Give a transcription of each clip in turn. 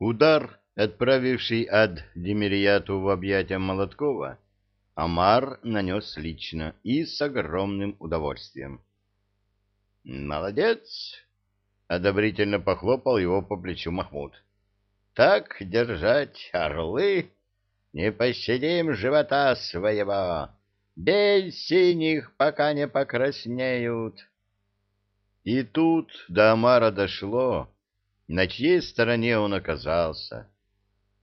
Удар, отправивший ад Демирияту в объятия Молоткова, Амар нанес лично и с огромным удовольствием. «Молодец!» — одобрительно похлопал его по плечу Махмуд. «Так держать, орлы! Не пощадим живота своего! Бей синих, пока не покраснеют!» И тут до Амара дошло, на чьей стороне он оказался.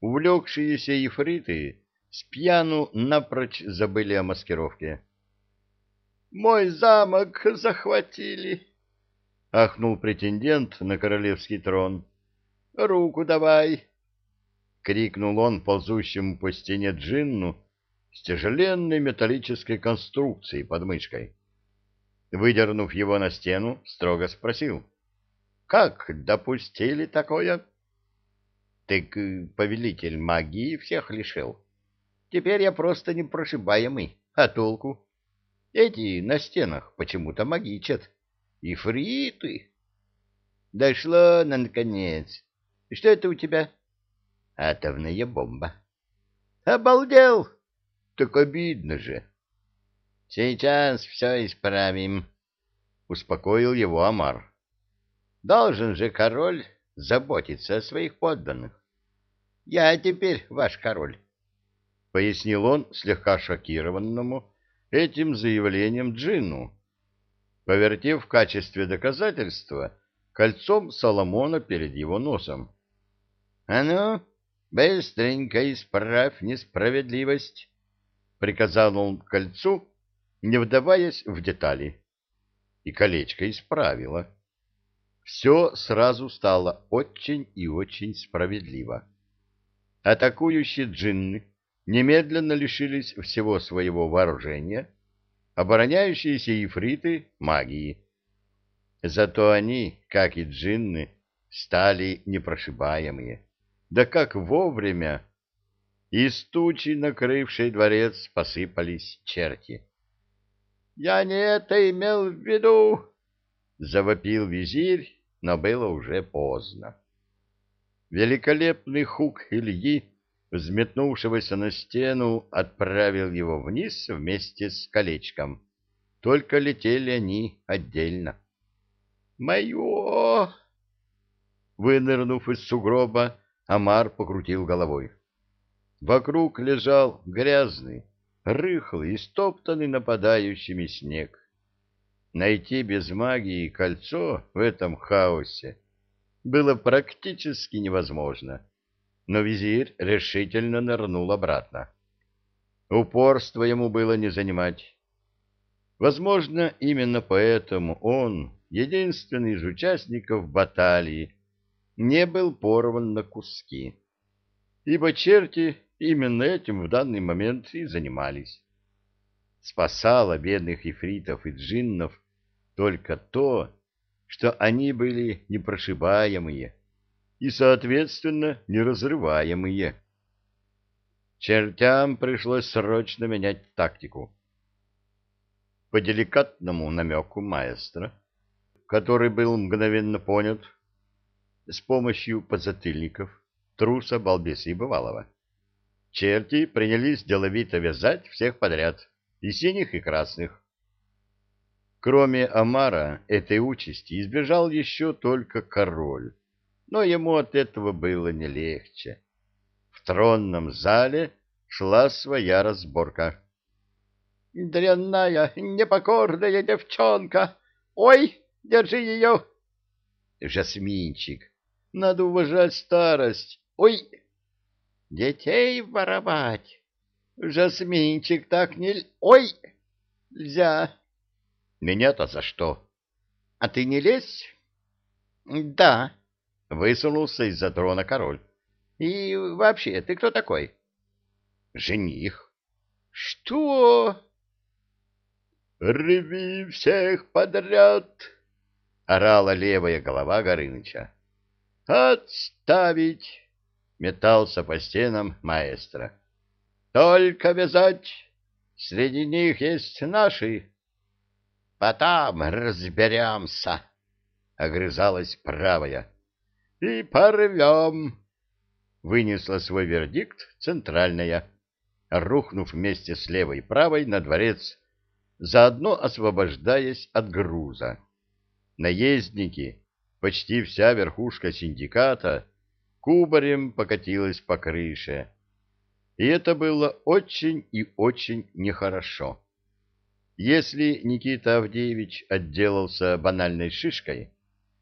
Увлекшиеся ефриты с пьяну напрочь забыли о маскировке. «Мой замок захватили!» — ахнул претендент на королевский трон. «Руку давай!» — крикнул он ползущему по стене джинну с тяжеленной металлической конструкцией под мышкой. Выдернув его на стену, строго спросил. — Как допустили такое? — Так повелитель магии всех лишил. Теперь я просто непрошибаемый. А толку? Эти на стенах почему-то магичат. И фриты. Дошло, наконец. Что это у тебя? Атомная бомба. Обалдел! Так обидно же. Сейчас все исправим, — успокоил его Амар. Должен же король заботиться о своих подданных. Я теперь ваш король, — пояснил он слегка шокированному этим заявлением Джину, повертев в качестве доказательства кольцом Соломона перед его носом. — А ну, быстренько исправь несправедливость, — приказал он кольцу, не вдаваясь в детали. И колечко исправило. Все сразу стало очень и очень справедливо. Атакующие джинны немедленно лишились всего своего вооружения, обороняющиеся ифриты — магии. Зато они, как и джинны, стали непрошибаемые. Да как вовремя! Из тучи, накрывшей дворец, посыпались черти. Я не это имел в виду, — завопил визирь, но было уже поздно. Великолепный хук Ильи, взметнувшегося на стену, отправил его вниз вместе с колечком. Только летели они отдельно. «Мое!» Вынырнув из сугроба, Амар покрутил головой. Вокруг лежал грязный, рыхлый и стоптанный нападающими снег. Найти без магии кольцо в этом хаосе было практически невозможно, но визирь решительно нырнул обратно. Упорство ему было не занимать. Возможно, именно поэтому он, единственный из участников баталии, не был порван на куски, ибо черти Именно этим в данный момент и занимались. Спасало бедных ифритов и джиннов только то, что они были непрошибаемые и, соответственно, неразрываемые. Чертям пришлось срочно менять тактику. По деликатному намеку маэстро, который был мгновенно понят с помощью подзатыльников, труса, балбеса и бывалого, черти принялись деловито вязать всех подряд, и синих, и красных. Кроме Амара этой участи избежал еще только король, но ему от этого было не легче. В тронном зале шла своя разборка. «Дрянная, непокорная девчонка! Ой, держи ее!» «Жасминчик, надо уважать старость! Ой!» Детей воровать. Жасминчик так не... Ой! Нельзя. Меня-то за что? А ты не лезь? Да. Высунулся из-за трона король. И вообще, ты кто такой? Жених. Что? Рви всех подряд! Орала левая голова Горыныча. Отставить! метался по стенам маэстро. «Только вязать! Среди них есть наши!» «Потом разберемся!» — огрызалась правая. «И порвем!» вынесла свой вердикт центральная, рухнув вместе с левой и правой на дворец, заодно освобождаясь от груза. Наездники, почти вся верхушка синдиката, кубарем покатилась по крыше. И это было очень и очень нехорошо. Если Никита Авдеевич отделался банальной шишкой,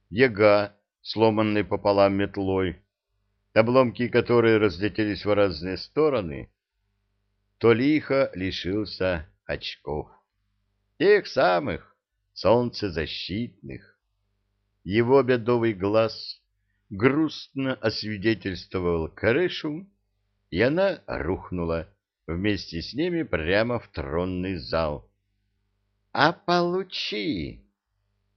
яга, сломанной пополам метлой, обломки которой разлетелись в разные стороны, то лихо лишился очков. Тех самых, солнцезащитных. Его бедовый глаз грустно освидетельствовал крышу, и она рухнула вместе с ними прямо в тронный зал. «А получи!»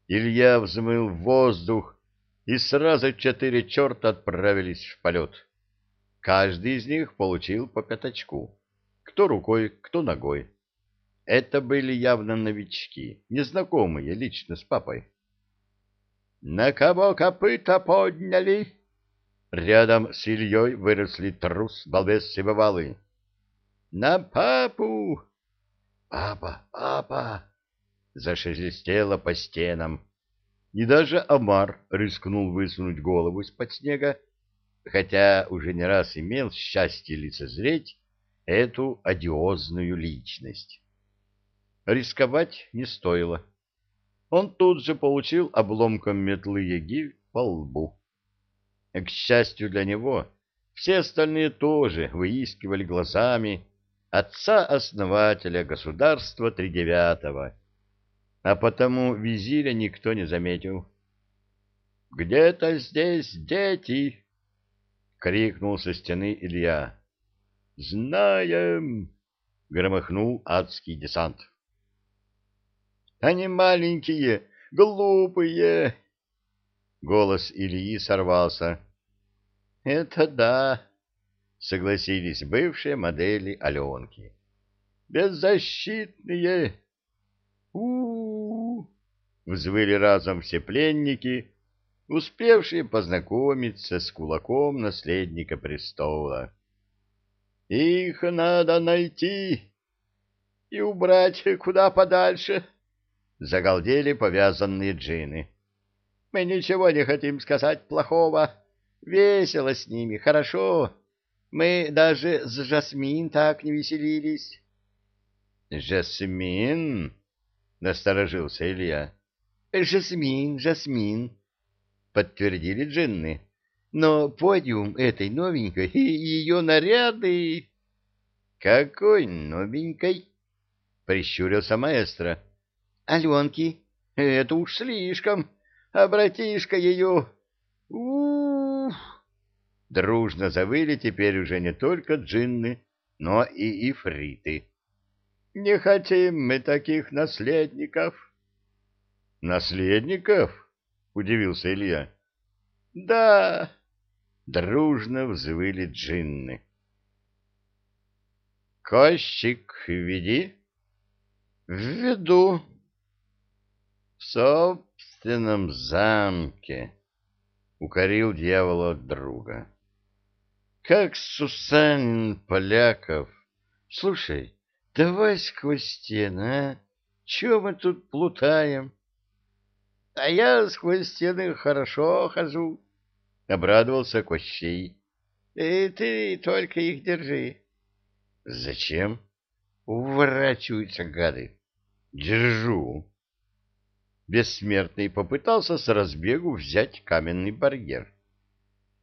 Илья взмыл в воздух, и сразу четыре черта отправились в полет. Каждый из них получил по пятачку. Кто рукой, кто ногой. Это были явно новички, незнакомые лично с папой. «На кого копыта подняли?» Рядом с Ильей выросли трус, балбес и бывалый. «На папу!» «Папа, папа!» Зашелестело по стенам. И даже Амар рискнул высунуть голову из-под снега, хотя уже не раз имел счастье лицезреть эту одиозную личность. Рисковать не стоило. Он тут же получил обломком метлы яги по лбу. К счастью для него, все остальные тоже выискивали глазами отца-основателя государства Тридевятого, а потому визиря никто не заметил. «Где-то здесь дети!» — крикнул со стены Илья. «Знаем!» — громыхнул адский десант. Они маленькие, глупые. Голос Ильи сорвался. Это да, согласились бывшие модели Аленки. Беззащитные. У, -у, взвыли разом все пленники, успевшие познакомиться с кулаком наследника престола. Их надо найти и убрать куда подальше. Загалдели повязанные джины. Мы ничего не хотим сказать плохого. Весело с ними, хорошо. Мы даже с Жасмин так не веселились. Жасмин? Насторожился Илья. Жасмин, Жасмин, подтвердили джинны. Но подиум этой новенькой и ее наряды... Какой новенькой? Прищурился маэстро. Аленки, это уж слишком, а братишка ее... Ух! Дружно завыли теперь уже не только джинны, но и ифриты. Не хотим мы таких наследников. Наследников? Удивился Илья. Да, дружно взвыли джинны. Кощик, веди. Введу, в собственном замке, — укорил дьявола друга. — Как Сусанин Поляков. Слушай, давай сквозь стены, а? Чего мы тут плутаем? — А я сквозь стены хорошо хожу, — обрадовался Кощей. — И ты только их держи. — Зачем? — Уворачиваются гады. — Держу. Бессмертный попытался с разбегу взять каменный барьер.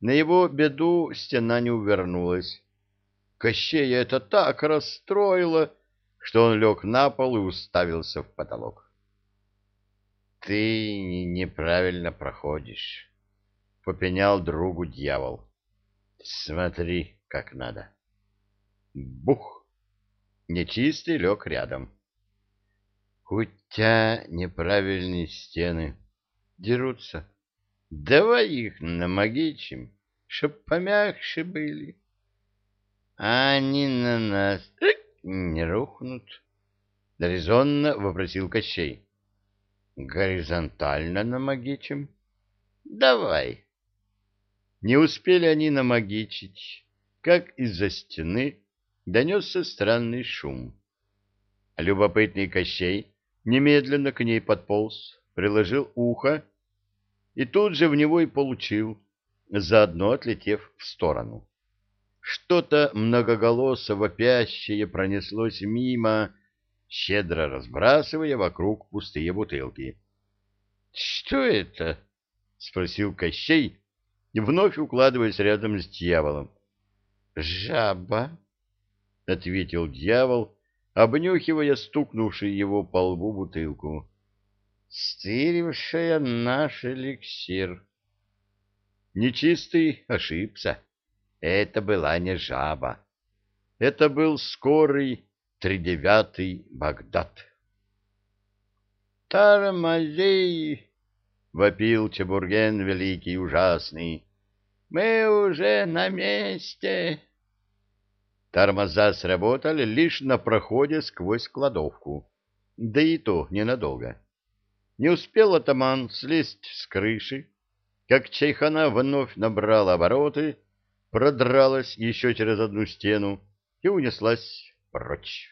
На его беду стена не увернулась. Кощея это так расстроило, что он лег на пол и уставился в потолок. — Ты неправильно проходишь, — попенял другу дьявол. — Смотри, как надо. Бух! Нечистый лег рядом. Кутя неправильные стены. Дерутся. Давай их намагичим, чтоб помягче были. А они на нас не рухнут. Резонно вопросил Кощей. Горизонтально намагичим. Давай. Не успели они намагичить, как из-за стены донесся странный шум. Любопытный Кощей немедленно к ней подполз, приложил ухо и тут же в него и получил, заодно отлетев в сторону. Что-то многоголосо вопящее пронеслось мимо, щедро разбрасывая вокруг пустые бутылки. — Что это? — спросил Кощей, вновь укладываясь рядом с дьяволом. — Жаба, — ответил дьявол, обнюхивая стукнувший его по лбу бутылку. — Стырившая наш эликсир. Нечистый ошибся. Это была не жаба. Это был скорый тридевятый Багдад. «Тормози!» — вопил Чебурген великий ужасный. «Мы уже на месте!» Тормоза сработали лишь на проходе сквозь кладовку, да и то ненадолго. Не успел атаман слезть с крыши, как чайхана вновь набрала обороты, продралась еще через одну стену и унеслась прочь.